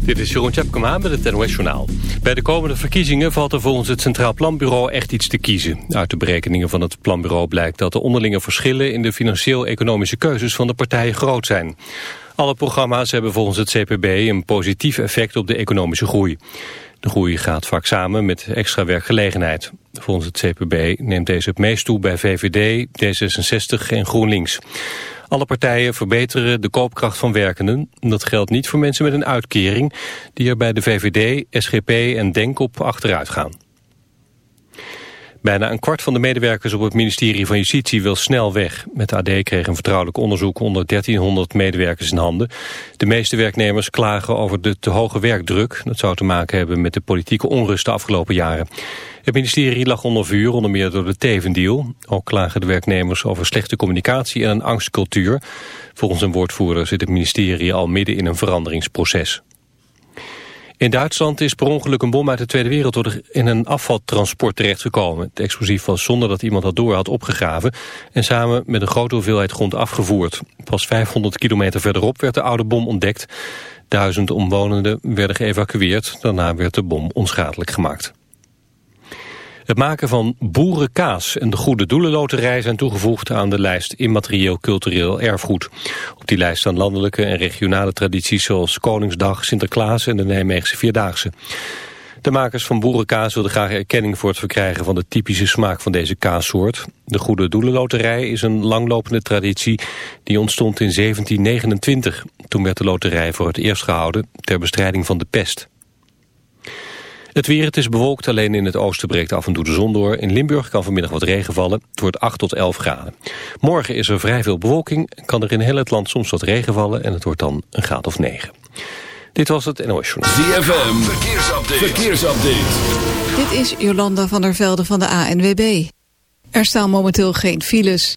Dit is Jeroen Tjepkema met het NOS Journaal. Bij de komende verkiezingen valt er volgens het Centraal Planbureau echt iets te kiezen. Uit de berekeningen van het Planbureau blijkt dat de onderlinge verschillen... in de financieel-economische keuzes van de partijen groot zijn. Alle programma's hebben volgens het CPB een positief effect op de economische groei. De groei gaat vaak samen met extra werkgelegenheid. Volgens het CPB neemt deze het meest toe bij VVD, D66 en GroenLinks. Alle partijen verbeteren de koopkracht van werkenden. Dat geldt niet voor mensen met een uitkering... die er bij de VVD, SGP en DENK op achteruit gaan. Bijna een kwart van de medewerkers op het ministerie van Justitie wil snel weg. Met AD kreeg een vertrouwelijk onderzoek onder 1300 medewerkers in handen. De meeste werknemers klagen over de te hoge werkdruk. Dat zou te maken hebben met de politieke onrust de afgelopen jaren. Het ministerie lag onder vuur, onder meer door de Tevendeal. Ook klagen de werknemers over slechte communicatie en een angstcultuur. Volgens een woordvoerder zit het ministerie al midden in een veranderingsproces. In Duitsland is per ongeluk een bom uit de Tweede Wereldoorlog in een afvaltransport terechtgekomen. Het explosief was zonder dat iemand dat door had opgegraven en samen met een grote hoeveelheid grond afgevoerd. Pas 500 kilometer verderop werd de oude bom ontdekt. Duizend omwonenden werden geëvacueerd. Daarna werd de bom onschadelijk gemaakt. Het maken van boerenkaas en de Goede Doelenloterij zijn toegevoegd aan de lijst immaterieel cultureel erfgoed. Op die lijst staan landelijke en regionale tradities zoals Koningsdag, Sinterklaas en de Nijmeegse Vierdaagse. De makers van boerenkaas wilden graag erkenning voor het verkrijgen van de typische smaak van deze kaassoort. De Goede Doelenloterij is een langlopende traditie die ontstond in 1729. Toen werd de loterij voor het eerst gehouden ter bestrijding van de pest. Het weer, het is bewolkt, alleen in het oosten breekt af en toe de zon door. In Limburg kan vanmiddag wat regen vallen. Het wordt 8 tot 11 graden. Morgen is er vrij veel bewolking, kan er in heel het land soms wat regen vallen... en het wordt dan een graad of 9. Dit was het NOS Journaal. ZFM, verkeersupdate. verkeersupdate. Dit is Jolanda van der Velde van de ANWB. Er staan momenteel geen files.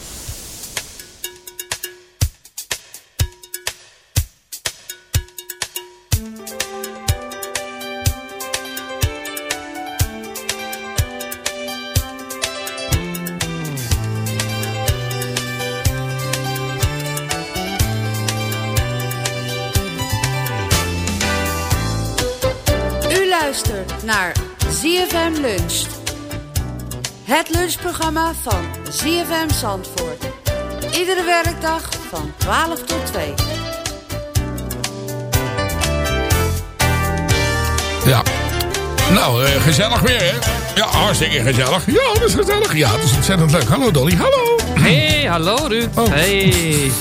Het lunchprogramma van ZFM Zandvoort. Iedere werkdag van 12 tot 2. Ja. Nou, eh, gezellig weer, hè? Ja, hartstikke gezellig. Ja, dat is gezellig. Ja, dat is ontzettend leuk. Hallo Dolly, hallo. Hey, hallo Ruud. Oh. Hey.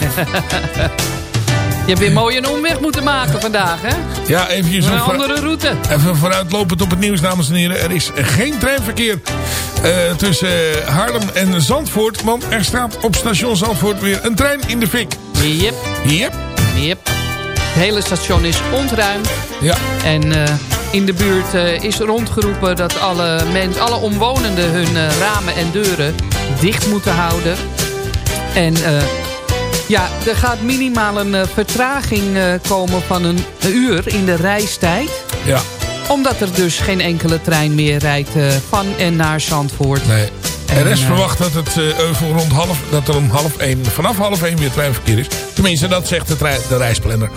Je hebt weer mooi een omweg moeten maken vandaag, hè? Ja, eventjes Een andere route. even vooruitlopend op het nieuws, dames en heren. Er is geen treinverkeer eh, tussen eh, Haarlem en Zandvoort. Want er staat op station Zandvoort weer een trein in de fik. Yep, Yep. yep. Het hele station is ontruimd. Ja, En eh, in de buurt uh, is rondgeroepen dat alle, mensen, alle omwonenden hun ramen en deuren dicht moeten houden. En ja, er gaat minimaal een vertraging komen van een uur in de reistijd. Ja. Omdat er dus geen enkele trein meer rijdt van en naar Zandvoort. Nee. En RS verwacht dat, het, uh, rond half, dat er om half één, vanaf half één weer treinverkeer is. Tenminste, dat zegt de, trein, de reisplanner.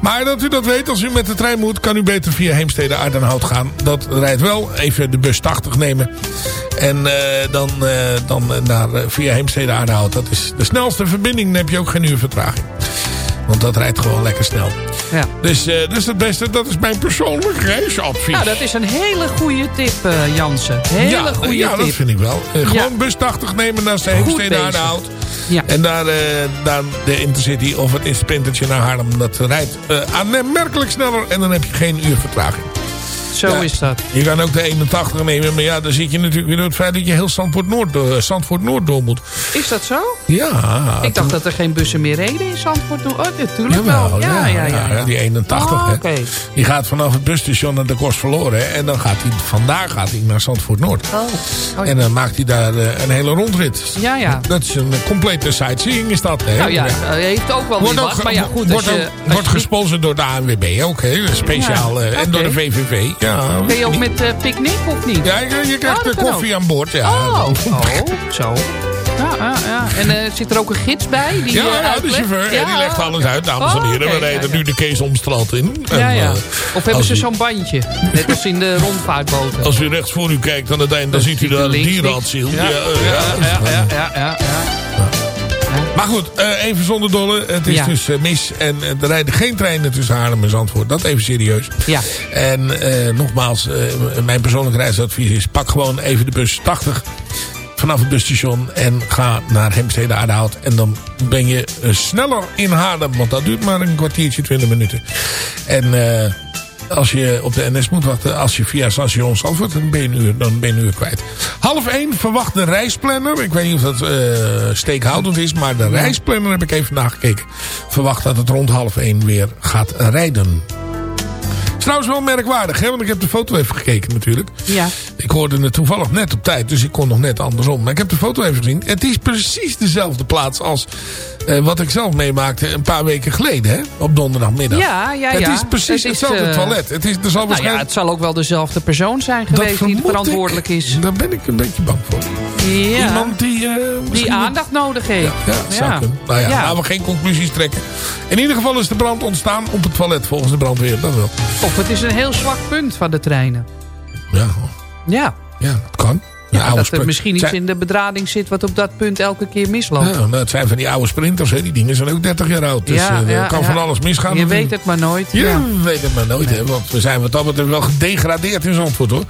Maar dat u dat weet, als u met de trein moet, kan u beter via Heemstede Aardenhout gaan. Dat rijdt wel. Even de bus 80 nemen. En uh, dan, uh, dan naar, via Heemstede Aardenhout. Dat is de snelste verbinding. Dan heb je ook geen uur vertraging. Want dat rijdt gewoon lekker snel. Ja. Dus, uh, dus het beste, dat is mijn persoonlijk reisadvies. Nou, dat is een hele goede tip, uh, Jansen. Hele ja, goede ja, tip. dat vind ik wel. Uh, gewoon ja. bus 80 nemen naar Heemstede naar de Hout. Ja. En daar, daar de Intercity of het Sprintertje naar Haarlem. Dat rijdt aanmerkelijk sneller en dan heb je geen uur vertraging. Zo ja, is dat. Je kan ook de 81 nemen. Maar ja, dan zit je natuurlijk weer door het feit dat je heel Zandvoort Noord, door, Zandvoort Noord door moet. Is dat zo? Ja. Ik dacht dat er geen bussen meer reden in Zandvoort Noord. Oh, natuurlijk Jawel, wel. Ja, ja, ja, ja, die 81. Oh, hè. okay. Die gaat vanaf het busstation naar de Kost verloren. Hè, en dan gaat hij, vandaar gaat hij naar Zandvoort Noord. Oh. Oh, en dan maakt hij daar uh, een hele rondrit. Ja, ja. Dat is een complete sightseeing is dat. Hè? Nou ja, hij heeft ook wel wordt wat. Maar ja, goed. Wordt, als je, ook, wordt gesponsord door de ANWB ook. Hè? Speciaal. Uh, okay. En door de VVV. Ja. Kun je ook met uh, picknick of niet? Ja, je, je krijgt oh, koffie ook. aan boord. Ja. Oh, oh zo. Ja, ja, ja. En uh, zit er ook een gids bij? Die, ja, ja de chauffeur. Ja. die legt alles uit, dames en Oh, heren. We rijden ja, nu de Kees Omstraat in. Ja, en, ja. uh, Of hebben ze zo'n bandje? Net als in de rondvaartboten. Als u rechts voor u kijkt aan het eind, dan ziet u daar een. Ja, Ja, uh, ja, ja, ja, ja, ja, ja. Maar goed, uh, even zonder dolle. Het is Ja. dus uh, mis. En uh, er rijden geen treinen tussen Haarlem en Zandvoort. Dat even serieus. Ja. En nogmaals, mijn persoonlijke reisadvies is... pak gewoon even de bus 80 vanaf het busstation... en ga naar Hemstede Aardehout. En dan ben je sneller in Haarlem. Want dat duurt maar een kwartiertje, 20 minuten. En als je op de NS moet wachten, als je via station Zandvoort, dan ben je een uur, dan ben je een uur kwijt. Half één verwacht de reisplanner. Ik weet niet of dat uh, steekhoudend is, maar de reisplanner heb ik even nagekeken. Verwacht dat het rond half één weer gaat rijden. Trouwens wel merkwaardig, hè? want ik heb de foto even gekeken natuurlijk. Ja. Ik hoorde het toevallig net op tijd, dus ik kon nog net andersom. Maar ik heb de foto even gezien. Het is precies dezelfde plaats als uh, wat ik zelf meemaakte een paar weken geleden, hè? op donderdagmiddag. Ja, ja, het ja. is precies Het is, hetzelfde uh, toilet. Het, is, er zal Nou ja, het zal ook wel dezelfde persoon zijn geweest die verantwoordelijk ik. is. Daar ben ik een beetje bang voor. Ja. Iemand die... Uh, die aandacht nodig heeft. Ja, ja, zou kunnen. Nou ja, Ja. laten we geen conclusies trekken. In ieder geval is de brand ontstaan op het toilet volgens de brandweer. Dat wel. Of het is een heel zwak punt van de treinen. Ja, Ja. ja het kan. Ja, dat er misschien iets in de bedrading zit wat op dat punt elke keer misloopt. Ja, nou, het zijn van die oude sprinters. Hè. Die dingen zijn ook 30 jaar oud. Dus Ja, eh, er kan van alles misgaan. Je weet het maar nooit. Ja, Ja. we weten het maar nooit. Hè, want we zijn wat dat betreft wel gedegradeerd in Zandvoort hoor.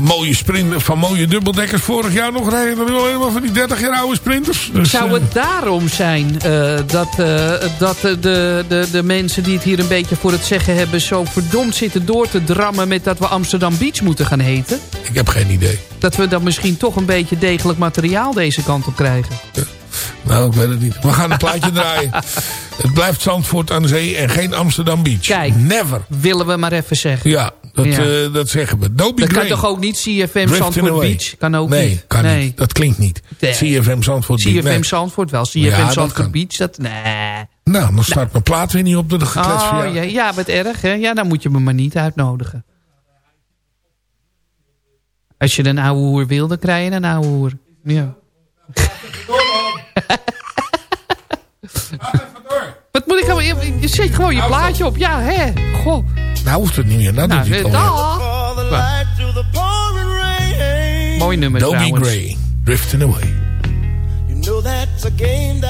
Van mooie, van mooie dubbeldekkers vorig jaar nog rijden. er wel helemaal van die 30 jaar oude sprinters. Dus, Zou eh, het daarom zijn eh, dat, eh, dat de, de, de, de mensen die het hier een beetje voor het zeggen hebben... zo verdomd zitten door te drammen met dat we Amsterdam Beach moeten gaan heten? ik heb geen idee. Dat we dan misschien toch een beetje degelijk materiaal deze kant op krijgen. Nou, ik weet het niet. We gaan een plaatje draaien. Het blijft Zandvoort aan de zee en geen Amsterdam Beach. Kijk. Never. Willen we maar even zeggen. Ja, dat, Ja. eh, dat zeggen we. Dobie Dat kan toch ook niet CFM Zandvoort. Beach? Kan ook nee, niet. Kan nee. niet. Dat klinkt niet. Nee. CFM Zandvoort Beach. CFM nee. Zandvoort wel. CFM Ja, Zandvoort. Beach, dat... Nee. Nou, dan start mijn plaat weer niet op de geklets Oh, ja, ja, wat erg, hè? Ja, dan moet je me maar niet uitnodigen. Als je een ouwe hoer wil, dan krijg je een ouwe hoer. Ja. Wat moet ik nou... Je, je zet gewoon je plaatje op. Ja, hè? Goh. Nou hoeft het niet meer. Nou, Nou, doet hij het alweer. dag. Mooi nummer Dobie trouwens. Gray. Drifting Away. You know that's a game that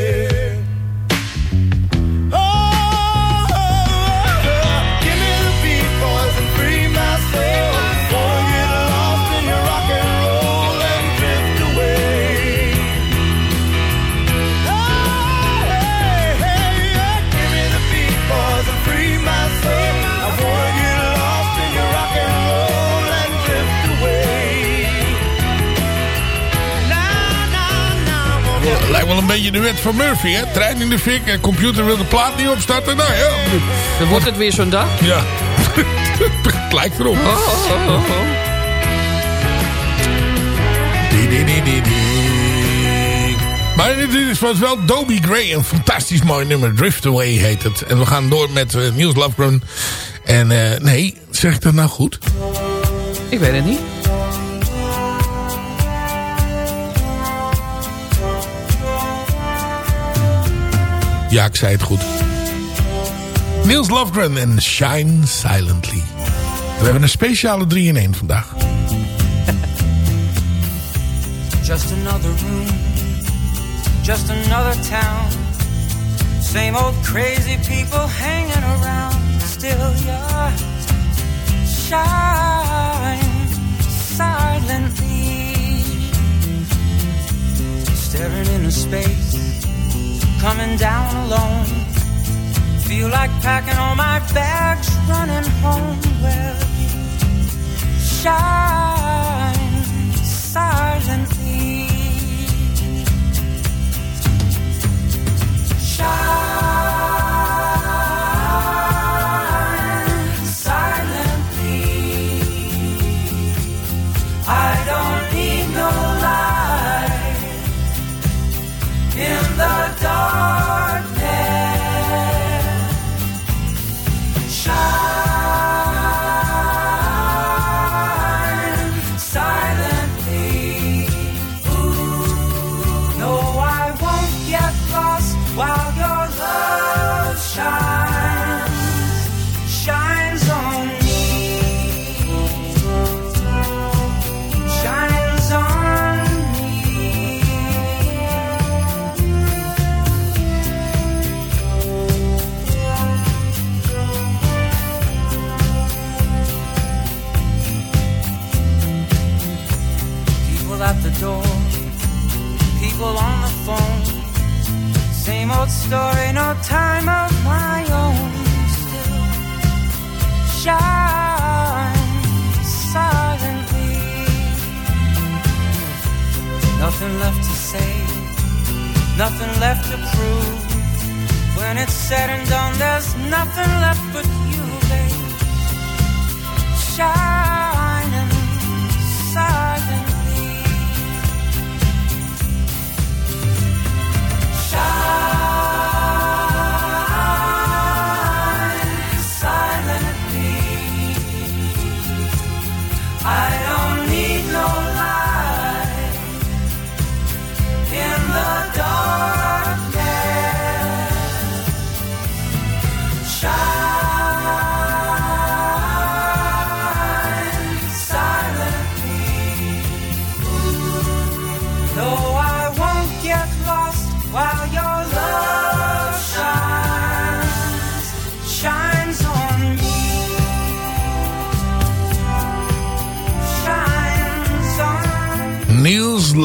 Wel, een beetje de wet van Murphy, hè? Trein in de fik en computer wil de plaat niet opstarten. Nou ja, Dan wordt het weer zo'n dag. ja. het lijkt erop. Oh, oh, oh, oh. Die, die, die, die, die. Maar dit is- was wel Dobie Gray, een fantastisch mooi nummer. Drift Away heet het. En we gaan door met uh, Niels Lofgren. En eh, nee, zeg ik dat nou goed? Ik weet het niet. Ja, ik zei het goed. Niels Lofgren en Shine Silently. We hebben een speciale 3 in 1 vandaag. Just another room, just another town. Same old crazy people hanging around. Still, you shine silently, staring into space, coming down alone. Feel like packing all my bags, running home. Well, you Nothing left to say, nothing left to prove. When it's said and done, there's nothing left but you, babe. Shining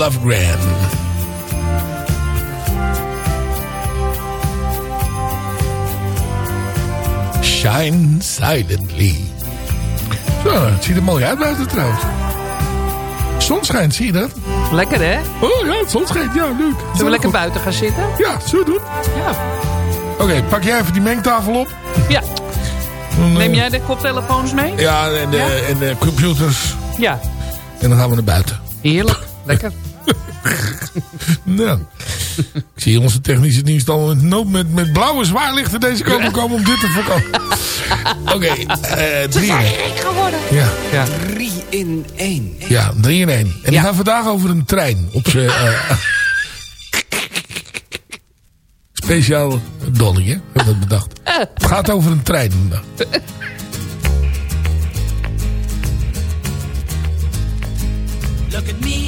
Lofgren. Shine silently. Zo, het ziet er mooi uit buiten trouwens. Zon schijnt, zie je dat? Lekker hè? Oh ja, het zon schijnt. Ja, leuk. Zullen we lekker buiten gaan zitten? Ja, zo doen. Ja. Oké, pak jij even die mengtafel op. Ja. Dan, eh, Neem jij de koptelefoons mee? Ja, en de, Ja? en de computers. Ja. En dan gaan we naar buiten. Heerlijk. Lekker. Nou, ik zie onze technische dienst al met, nood- met, met blauwe zwaarlichten deze kant op komen om dit te voorkomen. Oké, eh drie in één. Ja, Ja. 3 in 1. ja, drie in één. En die gaan vandaag over een trein. Op eh, speciaal Dolly, hè? Heb dat bedacht. Het gaat over een trein vandaag.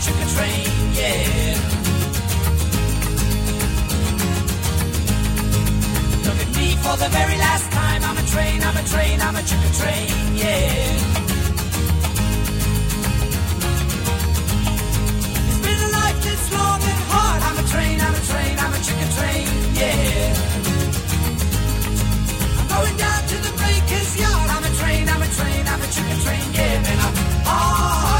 I'm a chicken train, yeah. Look at me for the very last time. I'm a train, I'm a train, I'm a chicken train, yeah. It's been a life that's long and hard. I'm a train, I'm a train, I'm a chicken train, yeah. I'm going down to the breaker's yard. I'm a train, I'm a train, I'm a chicken train. Yeah, been a hard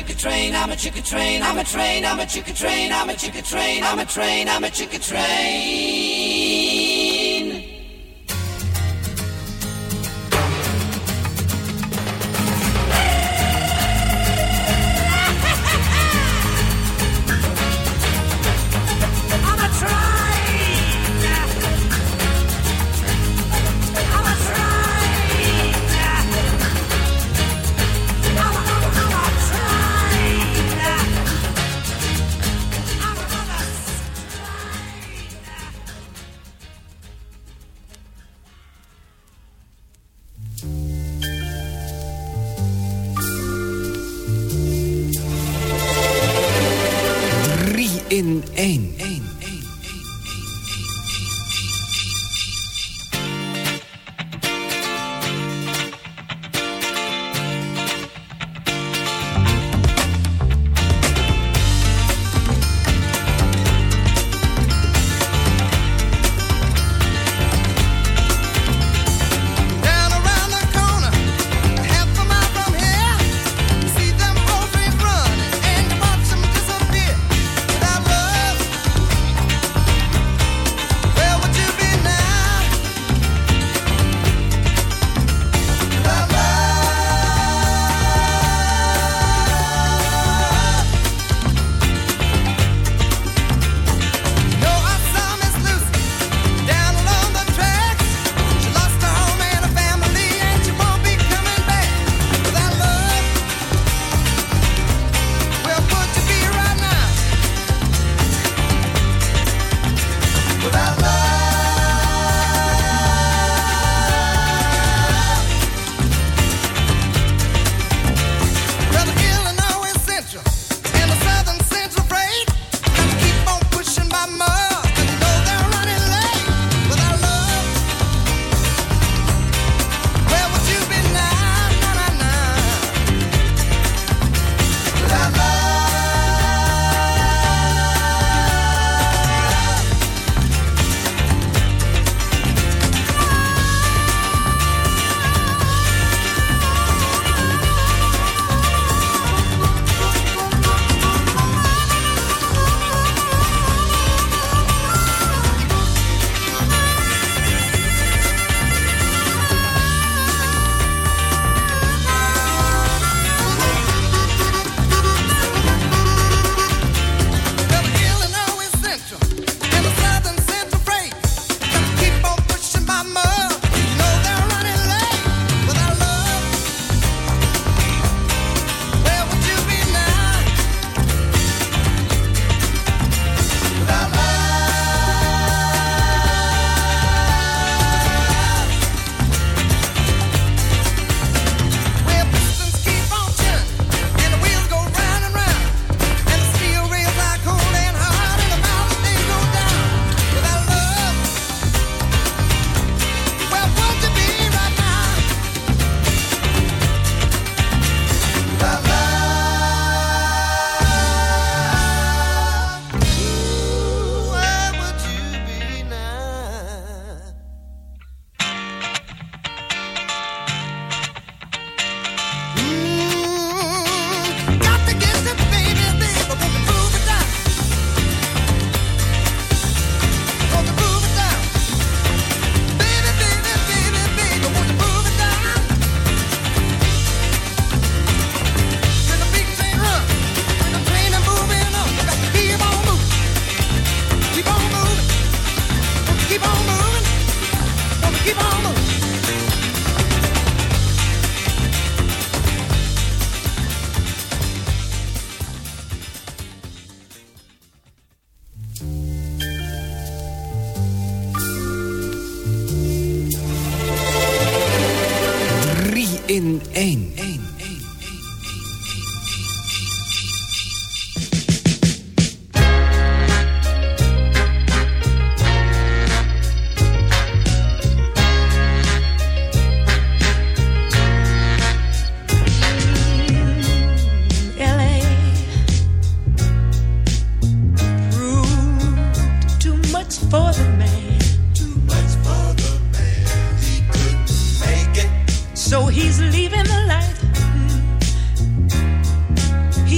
Chicken train, I'm a chicken train, I'm a train, I'm a chicken train, I'm a chicken train, I'm a train, I'm a chicken train.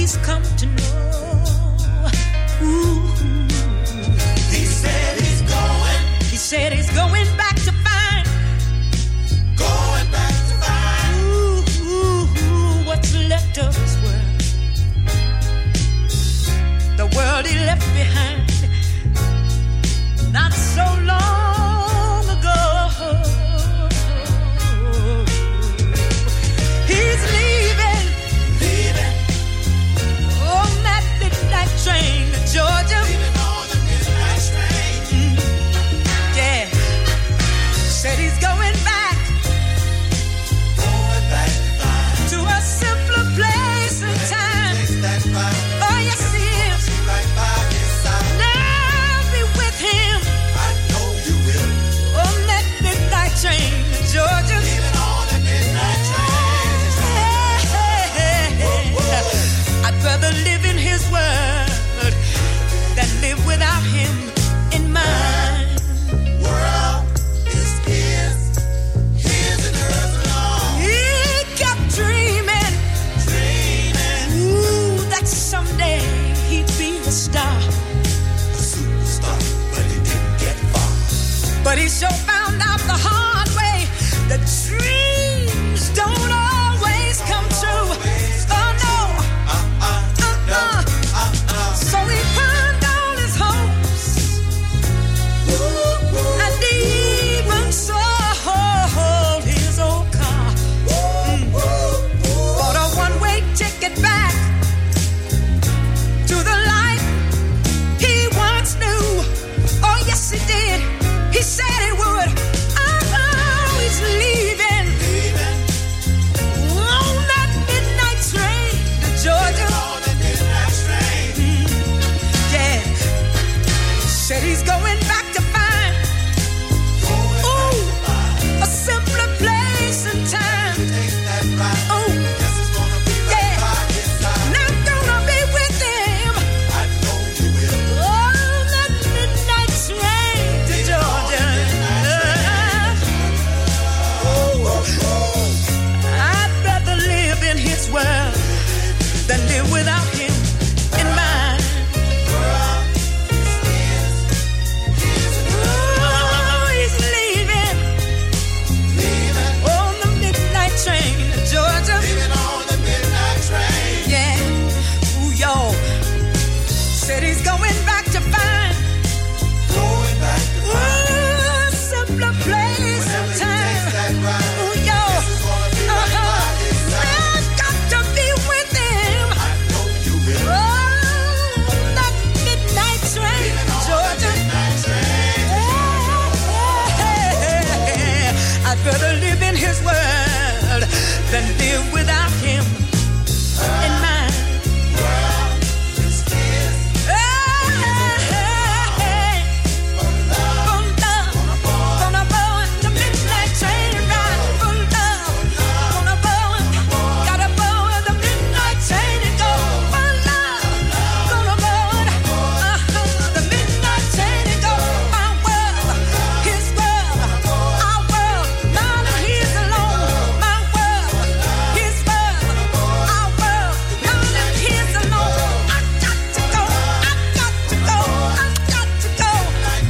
he's come to know. He said he's going. He said he's going back to find. Going back to find. Ooh, what's left of world? The world he left behind.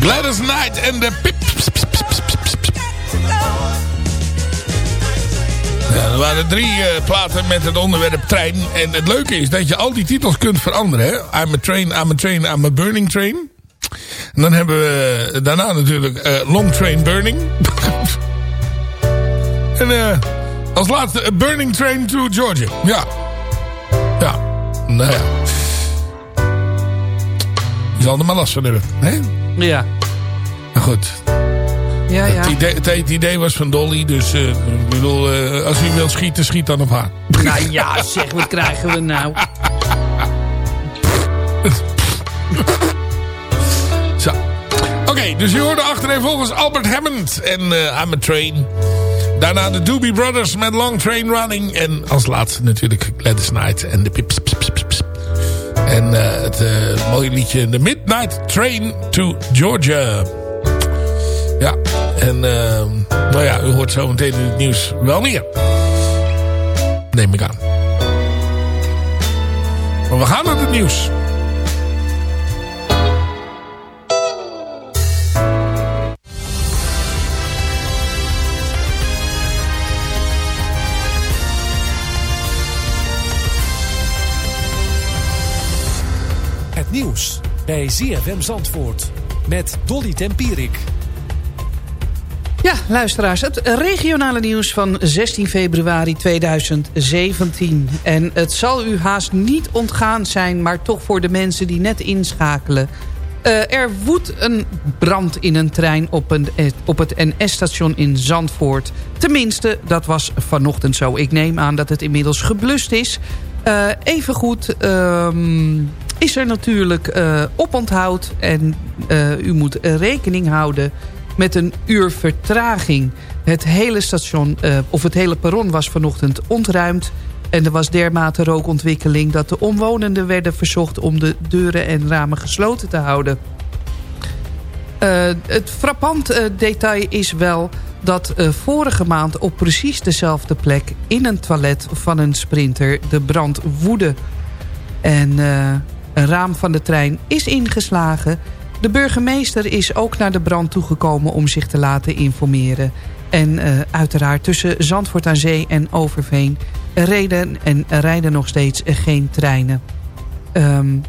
Gladys Knight en de Pip. Ja, er waren drie eh, platen met het onderwerp trein. En het leuke is dat je al die titels kunt veranderen. Hè? I'm a train, I'm a train, I'm a burning train. En dan hebben we daarna natuurlijk eh, Long Train Burning. en eh, als laatste Burning Train to Georgia. Ja. Ja. Nou ja. Je zal er maar last van hebben. Hè? Ja. Maar goed. Ja, ja. Het, idee, het, idee was van Dolly, dus eh, ik bedoel, eh, als u wilt schieten, schiet dan op haar. Nou ja, zeg, wat krijgen we nou? Zo. Oké, dus je hoorde achterin volgens Albert Hammond en uh, I'm a Train. Daarna de Doobie Brothers met Long Train Running. En als laatste natuurlijk Gladys Knight en de pips. En eh, het eh, mooie liedje The Midnight Train to Georgia. Ja, en eh, nou ja, u hoort zo meteen in het nieuws wel meer. Neem ik aan. Maar we gaan naar het nieuws. Nieuws bij ZFM Zandvoort met Dolly Tempierik. Ja, luisteraars, het regionale nieuws van 16 februari 2017. En het zal u haast niet ontgaan zijn, maar toch voor de mensen die net inschakelen. Eh, er woedt een brand in een trein op, een, eh, op het NS-station in Zandvoort. Tenminste, dat was vanochtend zo. Ik neem aan dat het inmiddels geblust is. Eh evengoed ehm, is er natuurlijk eh, oponthoud. En eh, u moet rekening houden met een uur vertraging. Het hele station, eh, of het hele perron was vanochtend ontruimd. En er was dermate rookontwikkeling dat de omwonenden werden verzocht... om de deuren en ramen gesloten te houden. Uh, het frappant uh, detail is wel dat uh, vorige maand op precies dezelfde plek... in een toilet van een sprinter de brand woedde. En een raam van de trein is ingeslagen. De burgemeester is ook naar de brand toegekomen om zich te laten informeren. En uiteraard tussen Zandvoort aan Zee en Overveen... reden en rijden nog steeds geen treinen. Um,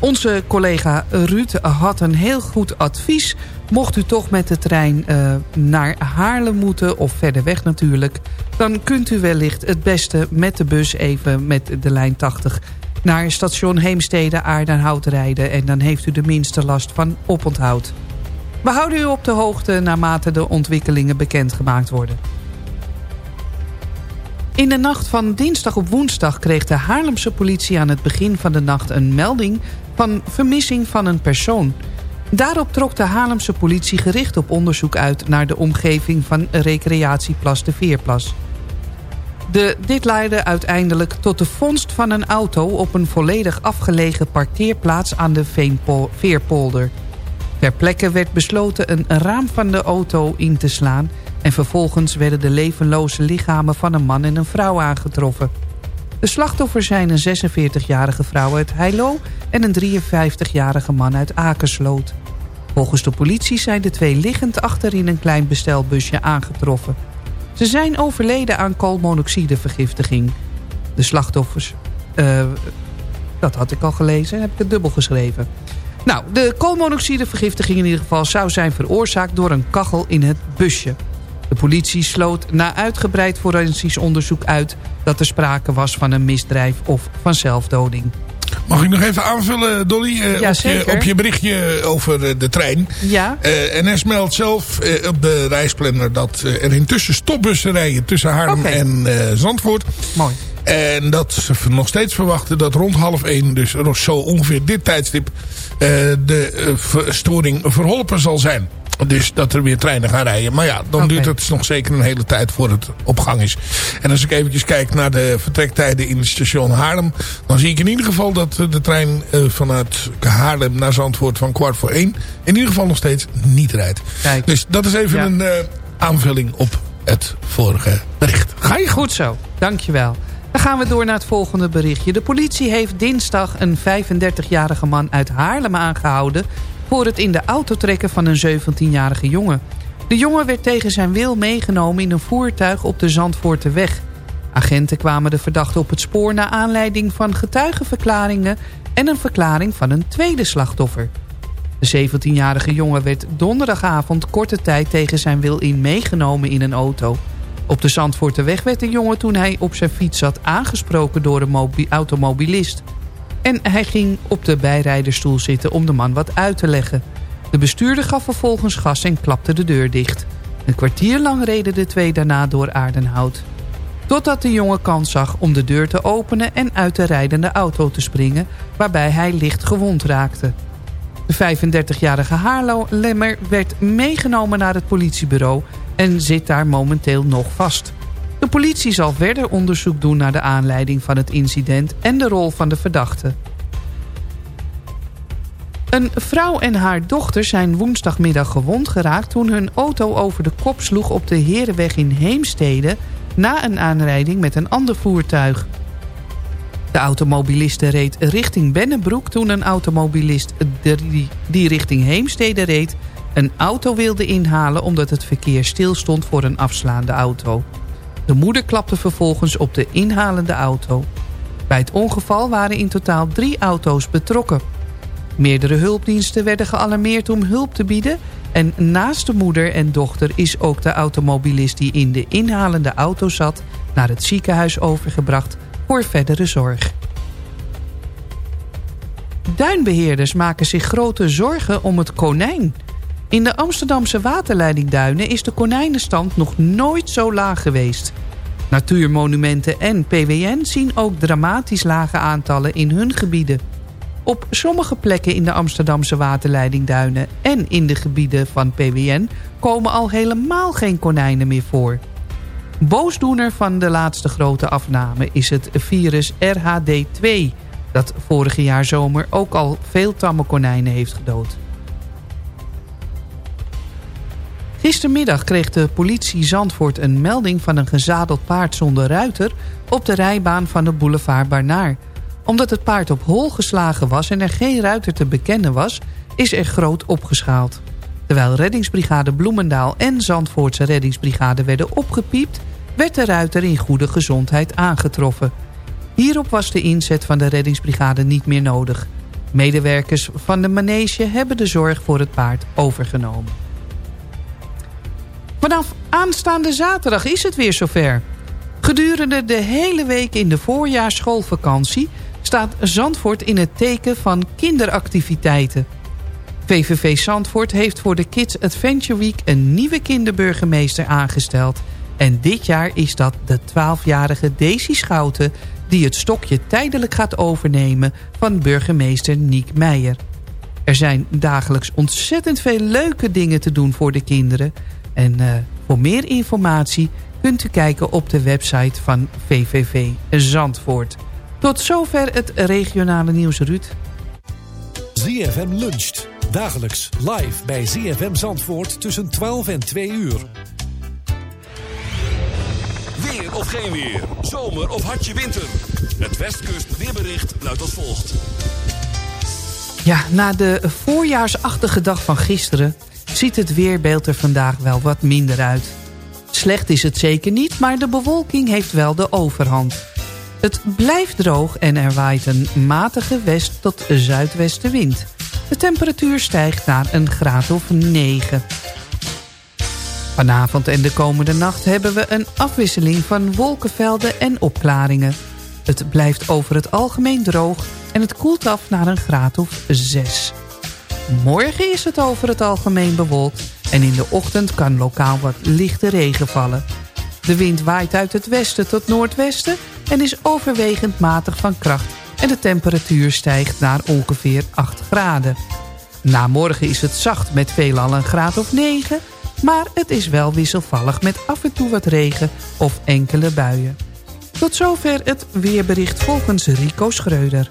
onze collega Ruud had een heel goed advies. Mocht u toch met de trein uh, naar Haarlem moeten, of verder weg natuurlijk... dan kunt u wellicht het beste met de bus even met de lijn 80... naar station Heemstede Aardenhout rijden... en dan heeft u de minste last van oponthoud. We houden u op de hoogte naarmate de ontwikkelingen bekendgemaakt worden. In de nacht van dinsdag op woensdag kreeg de Haarlemse politie aan het begin van de nacht een melding van vermissing van een persoon. Daarop trok de Haarlemse politie gericht op onderzoek uit naar de omgeving van recreatieplas de Veerplas. De, dit leidde uiteindelijk tot de vondst van een auto op een volledig afgelegen parkeerplaats aan de Veerpolder. Ter plekke werd besloten een raam van de auto in te slaan en vervolgens werden de levenloze lichamen van een man en een vrouw aangetroffen. De slachtoffers zijn een 46-jarige vrouw uit Heilo en een 53-jarige man uit Akersloot. Volgens de politie zijn de twee liggend achter in een klein bestelbusje aangetroffen. Ze zijn overleden aan koolmonoxidevergiftiging. De slachtoffers... Uh, dat had ik al gelezen, heb ik het dubbel geschreven. Nou, de koolmonoxidevergiftiging in ieder geval zou zijn veroorzaakt door een kachel in het busje. De politie sloot na uitgebreid forensisch onderzoek uit... dat er sprake was van een misdrijf of van zelfdoding. Mag ik nog even aanvullen, Dolly? Uh, ja, op, je, op, je, berichtje over de trein. Ja. Uh, NS meldt zelf op de reisplanner dat er intussen stopbussen rijden... tussen Haarlem okay. en Zandvoort. Mooi. En dat ze nog steeds verwachten dat rond half één, dus zo ongeveer dit tijdstip... de storing verholpen zal zijn. Dus dat er weer treinen gaan rijden. Maar ja, dan okay. duurt het nog zeker een hele tijd voor het op gang is. En als ik eventjes kijk naar de vertrektijden in het station Haarlem... dan zie ik in ieder geval dat de trein uh, vanuit Haarlem naar Zandvoort van kwart voor één... in ieder geval nog steeds niet rijdt. Kijk. Dus dat is even ja. een uh, aanvulling op het vorige bericht. Ga je goed zo, dankjewel. Dan gaan we door naar het volgende berichtje. De politie heeft dinsdag een 35-jarige man uit Haarlem aangehouden voor het in de auto trekken van een 17-jarige jongen. De jongen werd tegen zijn wil meegenomen in een voertuig op de Zandvoorteweg. Agenten kwamen de verdachte op het spoor... naar aanleiding van getuigenverklaringen... en een verklaring van een tweede slachtoffer. De 17-jarige jongen werd donderdagavond korte tijd tegen zijn wil in meegenomen in een auto. Op de Zandvoorteweg werd de jongen toen hij op zijn fiets zat aangesproken door een automobilist... En hij ging op de bijrijderstoel zitten om de man wat uit te leggen. De bestuurder gaf vervolgens gas en klapte de deur dicht. Een kwartier lang reden de twee daarna door Aardenhout. Totdat de jongen kans zag om de deur te openen en uit de rijdende auto te springen... waarbij hij licht gewond raakte. De 35-jarige Haarlemmer werd meegenomen naar het politiebureau... en zit daar momenteel nog vast. De politie zal verder onderzoek doen naar de aanleiding van het incident... en de rol van de verdachte. Een vrouw en haar dochter zijn woensdagmiddag gewond geraakt... toen hun auto over de kop sloeg op de Herenweg in Heemstede... na een aanrijding met een ander voertuig. De automobiliste reed richting Bennebroek... toen een automobilist die, richting Heemstede reed... een auto wilde inhalen omdat het verkeer stilstond voor een afslaande auto. De moeder klapte vervolgens op de inhalende auto. Bij het ongeval waren in totaal drie auto's betrokken... Meerdere hulpdiensten werden gealarmeerd om hulp te bieden... en naast de moeder en dochter is ook de automobilist die in de inhalende auto zat... naar het ziekenhuis overgebracht voor verdere zorg. Duinbeheerders maken zich grote zorgen om het konijn. In de Amsterdamse waterleidingduinen is de konijnenstand nog nooit zo laag geweest. Natuurmonumenten en PWN zien ook dramatisch lage aantallen in hun gebieden. Op sommige plekken in de Amsterdamse waterleidingduinen en in de gebieden van PWN komen al helemaal geen konijnen meer voor. Boosdoener van de laatste grote afname is het virus RHD2... dat vorig jaar zomer ook al veel tamme konijnen heeft gedood. Gistermiddag kreeg de politie Zandvoort een melding van een gezadeld paard zonder ruiter... op de rijbaan van de boulevard Barnaar omdat het paard op hol geslagen was en er geen ruiter te bekennen was... is er groot opgeschaald. Terwijl reddingsbrigade Bloemendaal en Zandvoortse reddingsbrigade werden opgepiept... werd de ruiter in goede gezondheid aangetroffen. Hierop was de inzet van de reddingsbrigade niet meer nodig. Medewerkers van de manege hebben de zorg voor het paard overgenomen. Vanaf aanstaande zaterdag is het weer zover. Gedurende de hele week in de voorjaarsschoolvakantie staat Zandvoort in het teken van kinderactiviteiten. VVV Zandvoort heeft voor de Kids Adventure Week een nieuwe kinderburgemeester aangesteld. En dit jaar is dat de 12-jarige Daisy Schouten... die het stokje tijdelijk gaat overnemen van burgemeester Niek Meijer. Er zijn dagelijks ontzettend veel leuke dingen te doen voor de kinderen. En uh, voor meer informatie kunt u kijken op de website van VVV Zandvoort. Tot zover het regionale nieuws, Ruud. ZFM luncht. Dagelijks live bij ZFM Zandvoort tussen 12 en 2 uur. Weer of geen weer. Zomer of hartje winter. Het Westkust weerbericht luidt als volgt. Ja, na de voorjaarsachtige dag van gisteren... ziet het weerbeeld er vandaag wel wat minder uit. Slecht is het zeker niet, maar de bewolking heeft wel de overhand. Het blijft droog en er waait een matige west- tot zuidwestenwind. De temperatuur stijgt naar een graad of 9. Vanavond en de komende nacht hebben we een afwisseling van wolkenvelden en opklaringen. Het blijft over het algemeen droog en het koelt af naar een graad of 6. Morgen is het over het algemeen bewolkt en in de ochtend kan lokaal wat lichte regen vallen. De wind waait uit het westen tot noordwesten en is overwegend matig van kracht en de temperatuur stijgt naar ongeveer 8 graden. Na morgen is het zacht met veelal een graad of 9, maar het is wel wisselvallig met af en toe wat regen of enkele buien. Tot zover het weerbericht volgens Rico Schreuder.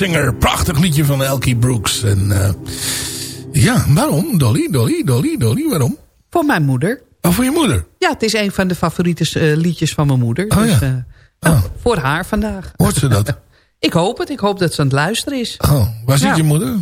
Singer. Prachtig liedje van Elkie Brooks. En eh, ja, waarom? Dolly, Dolly, Dolly, Dolly, waarom? Voor mijn moeder. Oh, voor je moeder? Ja, het is een van de favoriete eh, liedjes van mijn moeder. Oh, dus, ja. eh, nou, Voor haar vandaag. Hoort ze dat? Ik hoop het. Ik hoop dat ze aan het luisteren is. Oh, waar zit Ja. je moeder?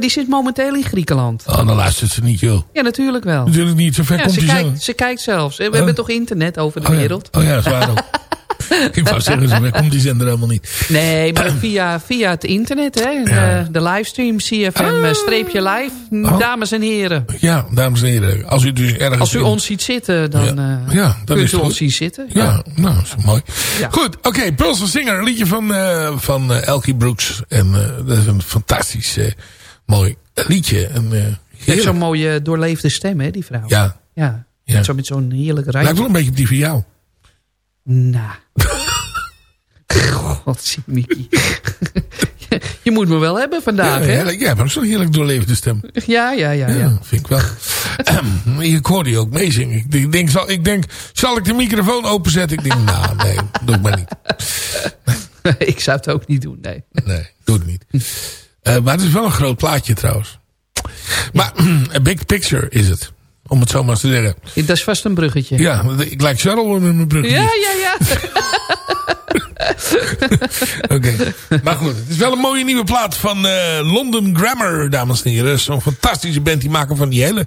Die zit momenteel in Griekenland. Oh, dan luistert ze niet, joh. Ja, natuurlijk wel. Natuurlijk niet, zo ver Ja, komt ze, zelf. kijkt, ze kijkt zelfs. We hebben toch internet over de Oh ja. wereld? Oh ja, dat is waar ook. Ik wou zeggen, zo ver komt die zender helemaal niet. Nee, maar via, via het internet, hè. Ja. De, de livestream, CFM, eh, streepje live. Oh. Dames en heren. Ja, dames en heren. Als u dus ergens... Als u ons ziet zitten, dan Ja, eh, ja, dan kunt is u ons zien zitten. Ja, nou, dat is mooi. Goed, oké. Okay, Pearls of Singer, een liedje van, eh, van eh, Elkie Brooks. En eh, dat is een fantastisch eh, mooi liedje. En, eh Ze heeft zo'n mooie doorleefde stem, hè, die vrouw. Ja, Ja, Ja. Zo met zo'n heerlijk lijkt wel rijtje. een beetje op die van jou. Nou. God, Mickey. Je moet me wel hebben vandaag, ja, hè? heerlijk. Hebt ook zo'n heerlijk doorleefde stem. Ja, ja, ja. Ja, ja. vind ik wel. ik hoorde je ook meezingen. Ik denk, zal, ik denk, zal ik de microfoon openzetten? Ik denk, nou, nee, doe ik maar niet. ik zou het ook niet doen, nee. Nee, doe het niet. Eh, maar het is wel een groot plaatje trouwens. Maar a big picture is het. Om het zo maar eens te zeggen. Dat is vast een bruggetje. Ja, ik lijk Cheryl met mijn brug. ja, ja. ja. Oké. Maar goed, het is wel een mooie nieuwe plaat van eh, London Grammar, dames en heren. Zo'n fantastische band. Die maken van die hele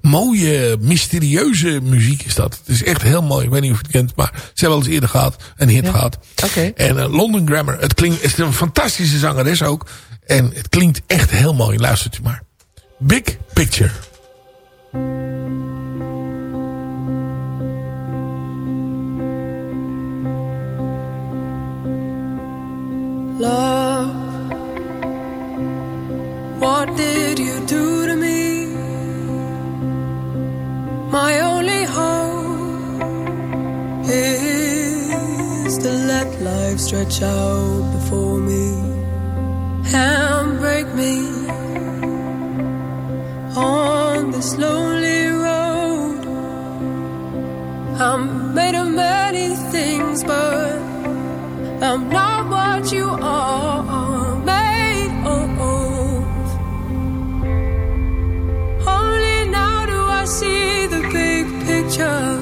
mooie, mysterieuze muziek is dat. Het is echt heel mooi. Ik weet niet of je het kent, maar ze hebben wel eens eerder gehad. Een hit Ja. gehad. Oké. En eh, London Grammar, het klinkt, het is een fantastische zangeres ook. En het klinkt echt heel mooi. Luistert u maar. Big Picture. Stretch out before me and break me on this lonely road. I'm made of many things, but I'm not what you are made of. Only now do I see the big picture,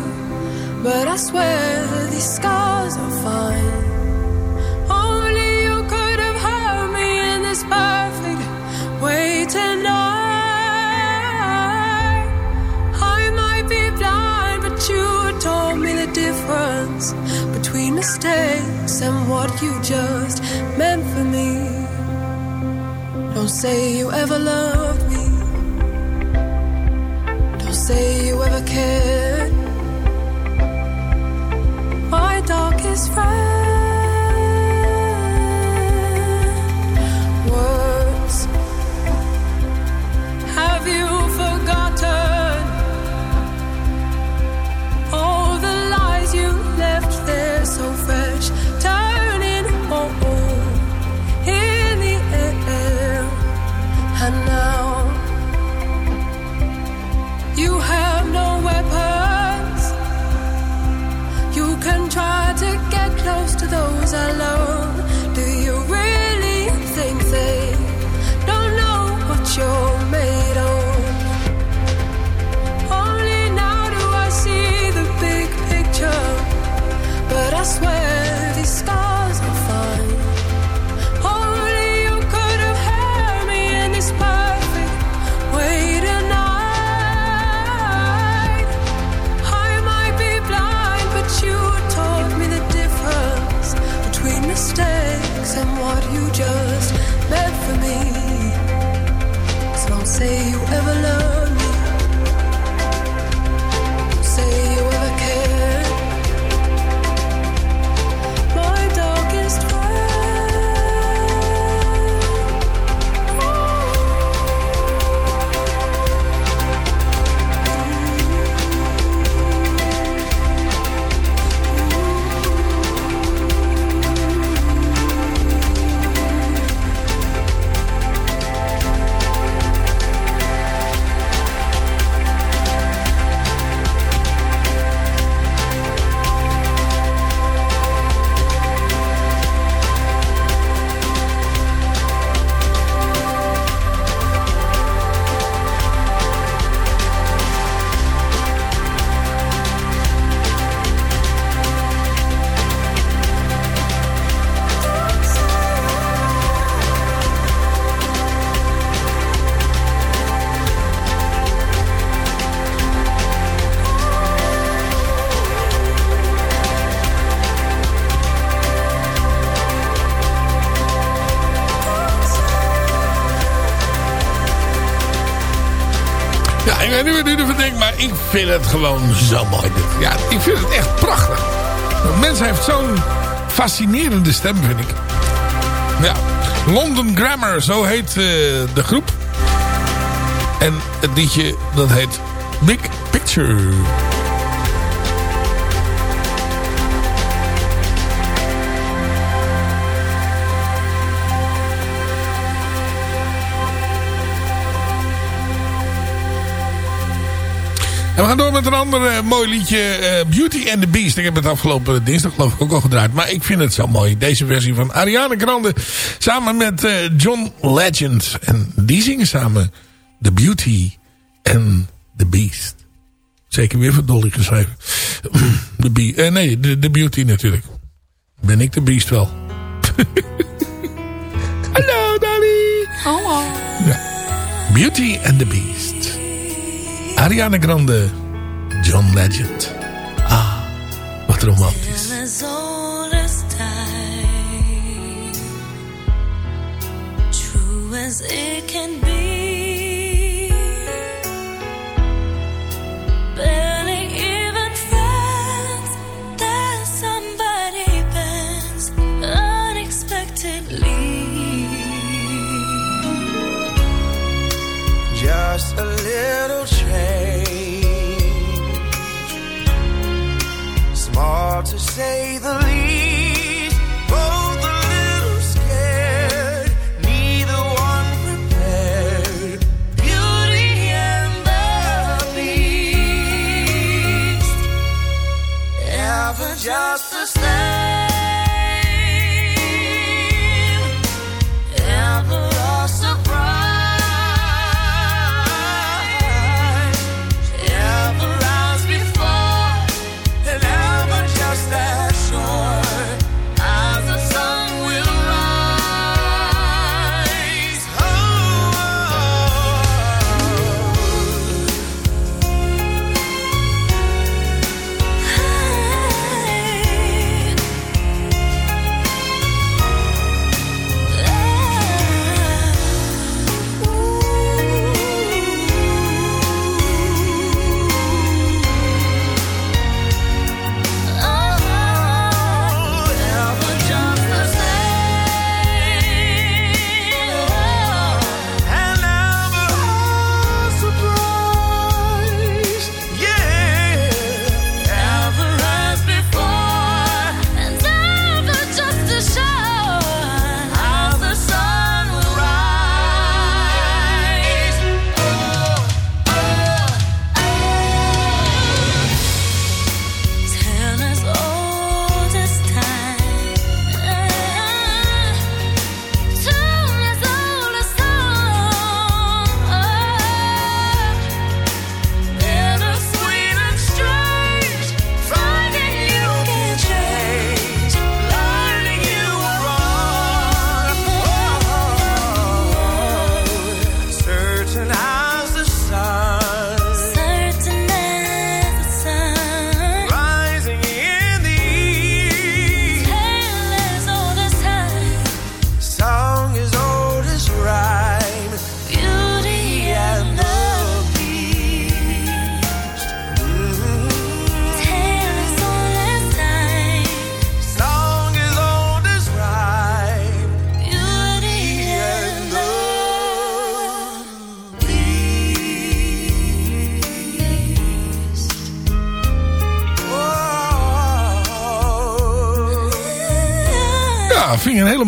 but I swear these scars are fine. Only you could have hurt me in this perfect way tonight. Mistakes and what you just meant for me. Don't say you ever loved me. Don't say you ever cared. My darkest friend. Weet niet wat u ervan denkt, maar ik vind het gewoon zo mooi. Ja, ik vind het echt prachtig. Dat mens heeft zo'n fascinerende stem, vind ik. Ja, London Grammar, zo heet eh, de groep. En het liedje, dat heet Big Picture. En we gaan door met een ander eh, mooi liedje. eh, Beauty and the Beast. Ik heb het afgelopen dinsdag geloof ik ook al gedraaid. Maar ik vind het zo mooi. Deze versie van Ariana Grande. Samen met eh, John Legend. En die zingen samen The Beauty and the Beast. Zeker weer Dolly geschreven. The Be nee, de, de Beauty natuurlijk. Ben ik de Beast wel. Hallo Dolly. Hallo. Ja. Beauty and the Beast. Ariana Grande, John Legend. Ah, wat romantisch. as it can be. Barely even friends, there's somebody bends unexpectedly. Just to say the least.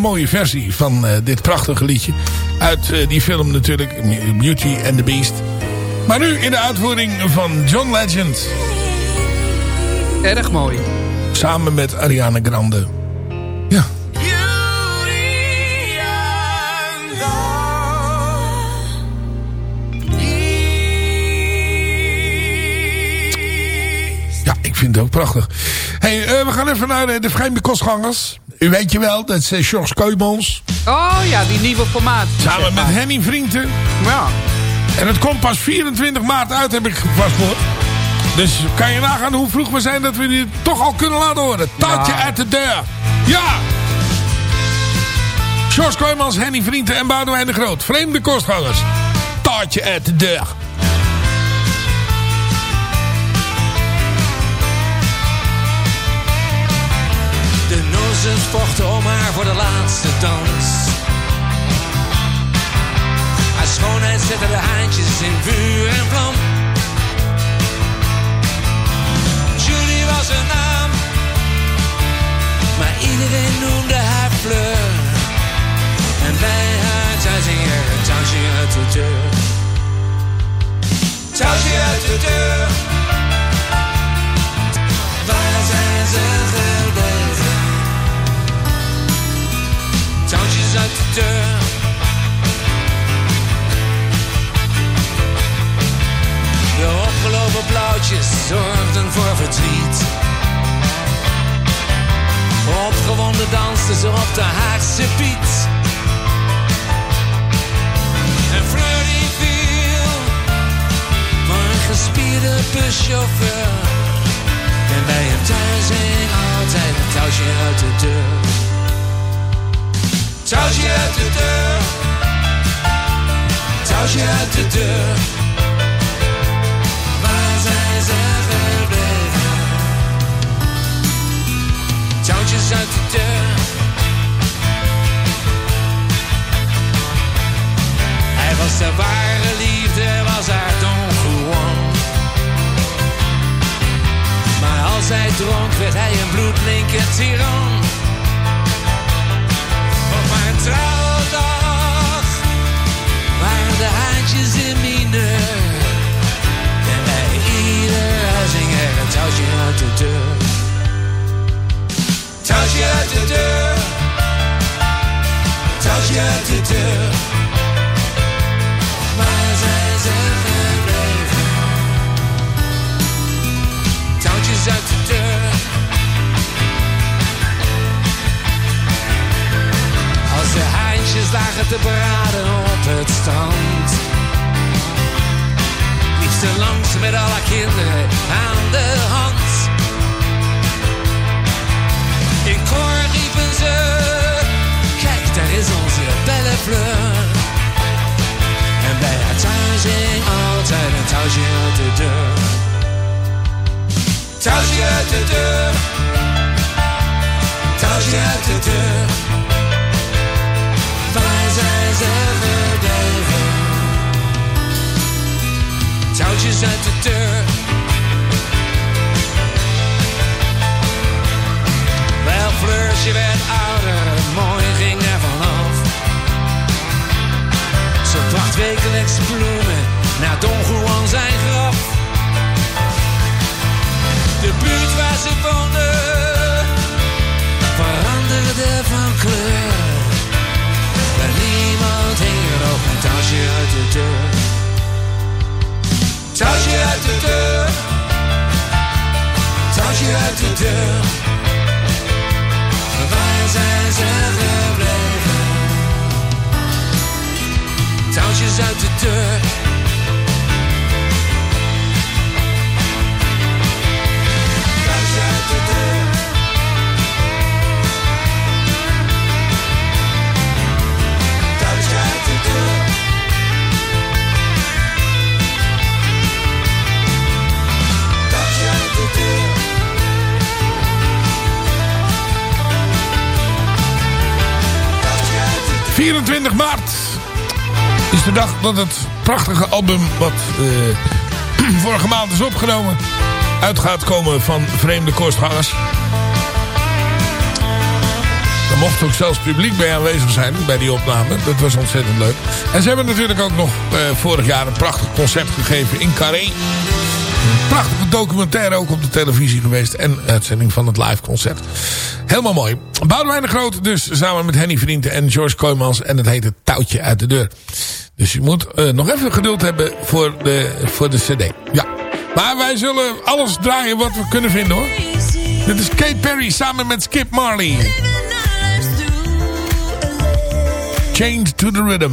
Mooie versie van eh, dit prachtige liedje. Uit eh, die film natuurlijk, Beauty and the Beast. Maar nu in de uitvoering van John Legend. Erg mooi. Samen met Ariana Grande. Ja. Ja, ik vind het ook prachtig. Hey, eh, we gaan even naar de, de vreemde kostgangers. U weet je wel, dat is uh, George Keubels. Oh ja, die nieuwe formaat. Samen met Henny Vrienden. Ja. En het komt pas 24 maart uit, heb ik vast gehoord. Dus kan je nagaan hoe vroeg we zijn dat we die toch al kunnen laten horen. Taartje Ja. uit de deur. Ja! George Kooijmans, Henny Vrienden en Boudewijn de Groot. Vreemde kostgangers. Taartje uit de deur. De nozens vochten om haar voor de laatste dans. Haar schoonheid zette de haantjes in vuur en vlam. Julie was haar naam, maar iedereen noemde haar Fleur. En bij haar thuis ging er een touwtje uit de deur. Touwtje uit de deur. De opgelopen blauwtjes zorgden voor verdriet. Opgewonden dansten ze op de Haagse Piet. En Fleur die viel voor een gespierde buschauffeur. En bij hem thuis hing altijd een touwtje uit de deur. Touwtje uit de deur. Touwtje uit de deur. Waar zijn ze gebleven? Touwtjes uit de deur. Hij was de ware liefde, was haar Don Juan. Maar als hij dronk, werd hij een bloedlinke tiran. Trouwdag waren de haantjes in mineur. En bij ieder huis hing er een touwtje uit de deur. Touwtje uit de deur. Touwtje uit de deur. Lagen te braden op het strand. Liep ze langs met alle kinderen aan de hand. In koor riepen ze, kijk daar is onze belle fleur. En bij haar thuis hing altijd een touwtje uit de deur. Touwtje uit de deur. Touwtje uit de deur. Touwtjes uit de deur. Wel, Fleursje werd ouder, mooi ging er vanaf. Ze bracht wekelijks bloemen naar Don Juan zijn graf. De buurt waar ze woonde veranderde van kleur. Maar niemand hing er nog een touwtje uit de deur. Touwtje uit de deur. Touwtje uit de deur. Waar zijn ze gebleven? Touwtjes uit de deur. 24 maart is de dag dat het prachtige album wat eh, vorige maand is opgenomen uit gaat komen van vreemde kostgangers. Er mocht ook zelfs publiek bij aanwezig zijn bij die opname. Dat was ontzettend leuk. En ze hebben natuurlijk ook nog eh, vorig jaar een prachtig concert gegeven in Carré. Prachtige documentaire ook op de televisie geweest. En uitzending van het live concert. Helemaal mooi. Boudewijn de Groot dus samen met Henny Vrienden en George Koymans En het heet het touwtje uit de deur. Dus je moet eh, nog even geduld hebben voor de, voor de cd. Ja. Maar wij zullen alles draaien wat we kunnen vinden hoor. Dit is Kate Perry samen met Skip Marley. Change to the Rhythm.